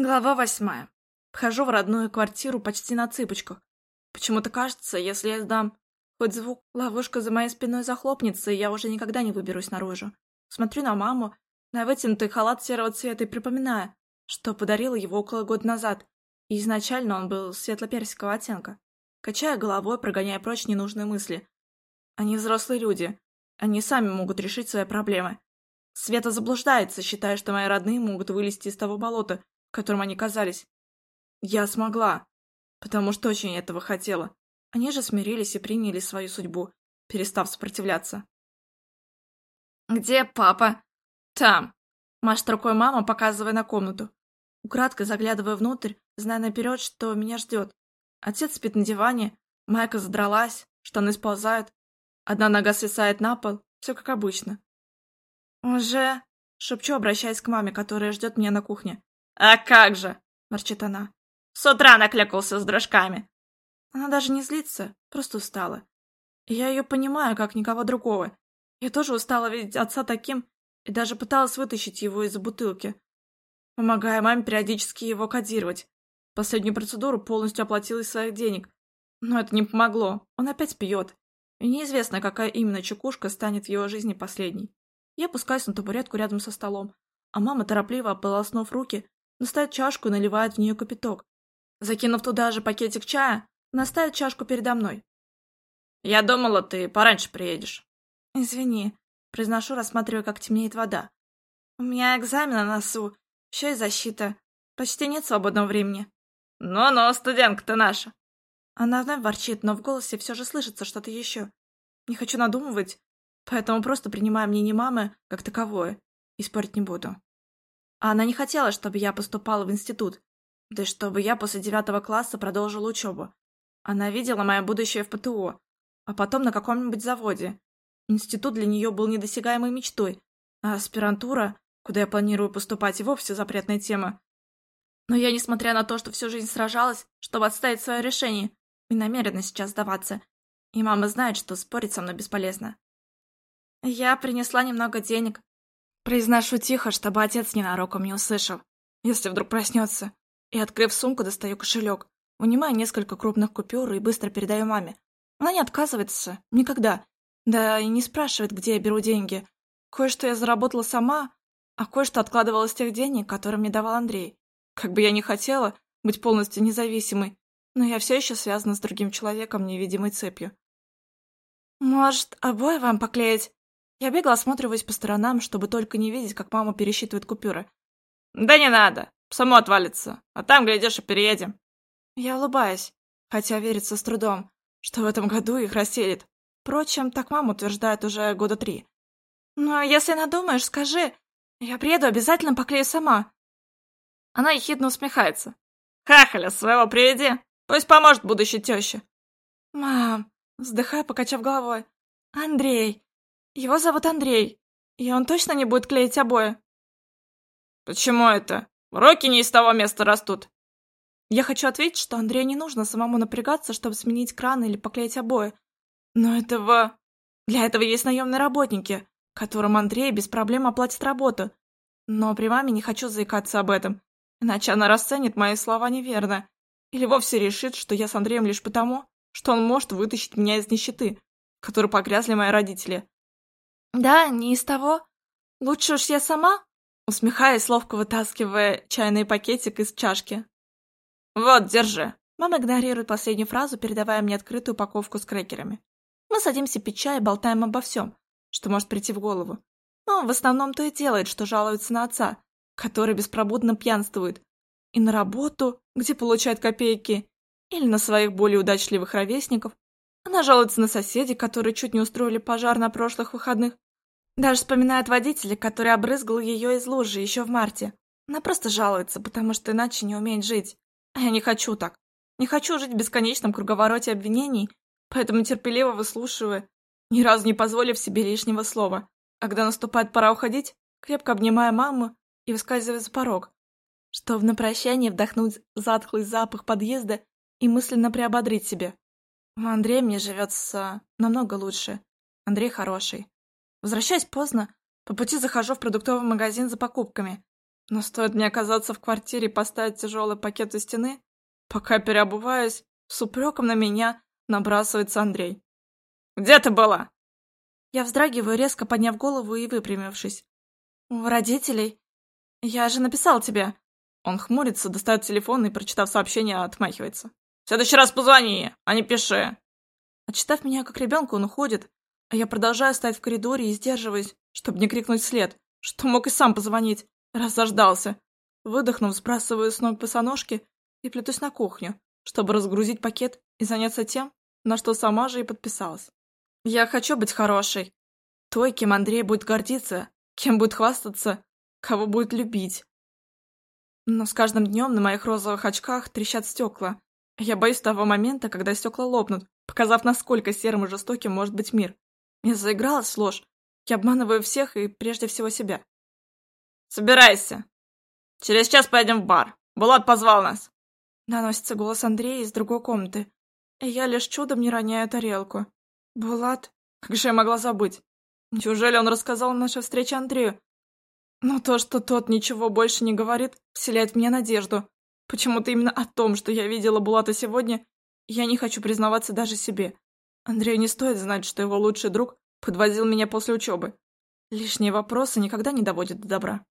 Глава восьмая. Вхожу в родную квартиру почти на цыпочках. Почему-то кажется, если я сдам хоть звук, ловушка за моей спиной захлопнется, и я уже никогда не выберусь наружу. Смотрю на маму, на вытянутый халат серого цвета и припоминаю, что подарила его около года назад, и изначально он был светло-персикового оттенка. Качая головой, прогоняя прочь ненужные мысли. Они взрослые люди. Они сами могут решить свои проблемы. Света заблуждается, считая, что мои родные могут вылезти из того болота, в котором они казались. Я смогла, потому что очень этого хотела. Они же смирились и приняли свою судьбу, перестав сопротивляться. «Где папа?» «Там!» — машет рукой мама, показывая на комнату. Украдкой заглядывая внутрь, зная наперед, что меня ждет. Отец спит на диване, майка задралась, штаны сползают, одна нога свисает на пол, все как обычно. «Уже?» — шепчу, обращаясь к маме, которая ждет меня на кухне. «А как же!» — ворчит она. «С утра накликался с дрожками!» Она даже не злится, просто устала. Я ее понимаю, как никого другого. Я тоже устала видеть отца таким, и даже пыталась вытащить его из бутылки, помогая маме периодически его кодировать. Последнюю процедуру полностью оплатила из своих денег. Но это не помогло, он опять пьет. И неизвестно, какая именно чекушка станет в его жизни последней. Я опускаюсь на табуретку рядом со столом, а мама, торопливо ополоснув руки, достает чашку и наливает в нее кипяток. Закинув туда же пакетик чая, она ставит чашку передо мной. «Я думала, ты пораньше приедешь». «Извини», — произношу, рассматривая, как темнеет вода. «У меня экзамен на носу, еще и защита. Почти нет свободного времени». «Ну-ну, студентка-то наша». Она вновь ворчит, но в голосе все же слышится что-то еще. Не хочу надумывать, поэтому просто принимаю мнение мамы как таковое и спорить не буду. А она не хотела, чтобы я поступала в институт, да чтобы я после девятого класса продолжила учебу. Она видела мое будущее в ПТО, а потом на каком-нибудь заводе. Институт для нее был недосягаемой мечтой, а аспирантура, куда я планирую поступать, и вовсе запретная тема. Но я, несмотря на то, что всю жизнь сражалась, чтобы отставить свое решение, не намерена сейчас сдаваться. И мама знает, что спорить со мной бесполезно. Я принесла немного денег, Произношу тихо, чтобы отец ненароком не услышал, если вдруг проснется. И, открыв сумку, достаю кошелек, вынимаю несколько крупных купюр и быстро передаю маме. Она не отказывается. Никогда. Да и не спрашивает, где я беру деньги. Кое-что я заработала сама, а кое-что откладывала из тех денег, которые мне давал Андрей. Как бы я ни хотела быть полностью независимой, но я все еще связана с другим человеком невидимой цепью. «Может, обои вам поклеить?» Я бегло осматриваюсь по сторонам, чтобы только не видеть, как мама пересчитывает купюры. «Да не надо, само отвалится, а там, глядишь, и переедем». Я улыбаюсь, хотя верится с трудом, что в этом году их расселит. Впрочем, так мама утверждает уже года три. «Но если надумаешь, скажи. Я приеду, обязательно поклею сама». Она ехидно усмехается. «Хахаля своего приведи, пусть поможет будущей теще». «Мам», вздыхая, покачав головой. «Андрей, его зовут Андрей, и он точно не будет клеить обои?» «Почему это? Руки не из того места растут». Я хочу ответить, что Андрею не нужно самому напрягаться, чтобы сменить кран или поклеить обои. Но этого... Для этого есть наемные работники, которым Андрей без проблем оплатит работу. Но при маме не хочу заикаться об этом, иначе она расценит мои слова неверно. Или вовсе решит, что я с Андреем лишь потому, что он может вытащить меня из нищеты, в которой погрязли мои родители. «Да, не из того. Лучше уж я сама?» Усмехаясь, ловко вытаскивая чайный пакетик из чашки. «Вот, держи». Мама игнорирует последнюю фразу, передавая мне открытую упаковку с крекерами. Мы садимся пить чай и болтаем обо всем, что может прийти в голову. Мама в основном то и делает, что жалуется на отца, который беспробудно пьянствует, и на работу, где получает копейки, или на своих более удачливых ровесников, она жалуется на соседей, которые чуть не устроили пожар на прошлых выходных. Даже вспоминает водителя, который обрызгал ее из лужи еще в марте. Она просто жалуется, потому что иначе не умеет жить. А я не хочу так. Не хочу жить в бесконечном круговороте обвинений, поэтому терпеливо выслушиваю, ни разу не позволив себе лишнего слова. А когда наступает пора уходить, крепко обнимая маму и выскальзывая за порог, чтобы на прощание вдохнуть затхлый запах подъезда и мысленно приободрить себя. У Андрея мне живется намного лучше. Андрей хороший. Возвращаясь поздно, по пути захожу в продуктовый магазин за покупками. Но стоит мне оказаться в квартире и поставить тяжелый пакет у стены, пока переобуваюсь, с упреком на меня набрасывается Андрей. «Где ты была?» Я вздрагиваю, резко подняв голову и выпрямившись. «У родителей? Я же написал тебе». Он хмурится, достает телефон и, прочитав сообщение, отмахивается. «В следующий раз позвони, а не пиши». Отчитав меня как ребенка, он уходит, а я продолжаю стоять в коридоре и сдерживаюсь, чтобы не крикнуть вслед, что мог и сам позвонить, раз заждался. Выдохнув, сбрасываю с ног босоножки и плетусь на кухню, чтобы разгрузить пакет и заняться тем, на что сама же и подписалась. Я хочу быть хорошей. Той, кем Андрей будет гордиться, кем будет хвастаться, кого будет любить. Но с каждым днем на моих розовых очках трещат стекла. Я боюсь того момента, когда стекла лопнут, показав, насколько серым и жестоким может быть мир. Я заигралась ложь. Я обманываю всех и прежде всего себя. «Собирайся. Через час поедем в бар. Булат позвал нас». Наносится голос Андрея из другой комнаты. И я лишь чудом не роняю тарелку. Булат? Как же я могла забыть? Неужели он рассказал о нашей встрече Андрею? Но то, что тот ничего больше не говорит, вселяет в меня надежду. Почему-то именно о том, что я видела Булата сегодня, я не хочу признаваться даже себе. Андрею не стоит знать, что его лучший друг подвозил меня после учебы. Лишние вопросы никогда не доводят до добра.